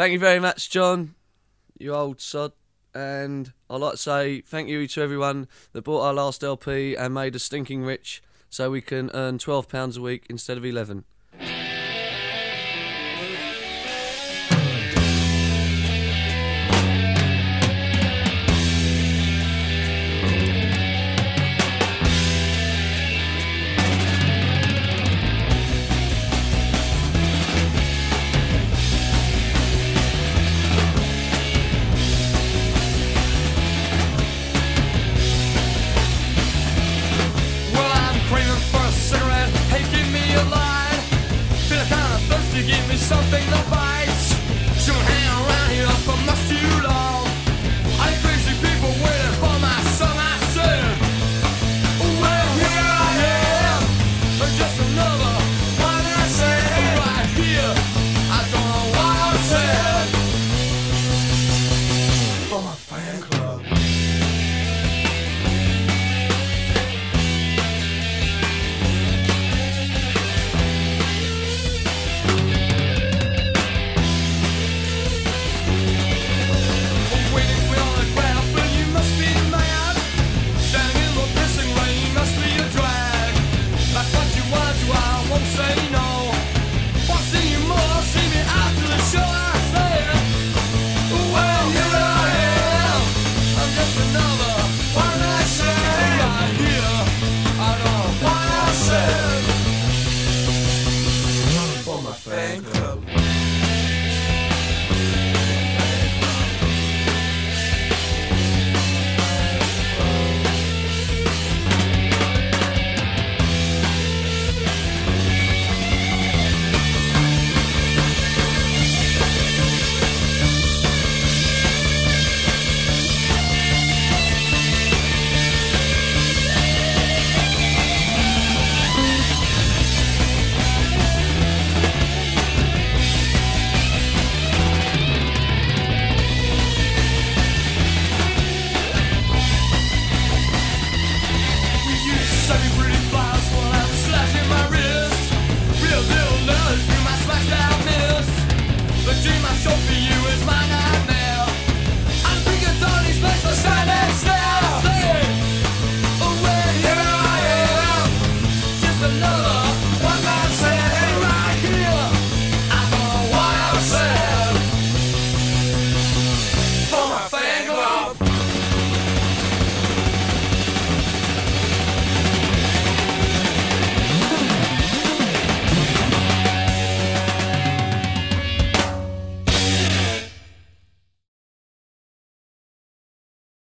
Thank you very much, John, you old sod. And I'd like to say thank you to everyone that bought our last LP and made us stinking rich so we can earn £12 a week instead of 11 something that bites. Shouldn't hang around here for much too long. I crazy people waiting for my song. I said, oh, Well, here I am. Just another one I said oh, right here. I don't know what I said. For my fan club. I know I show for you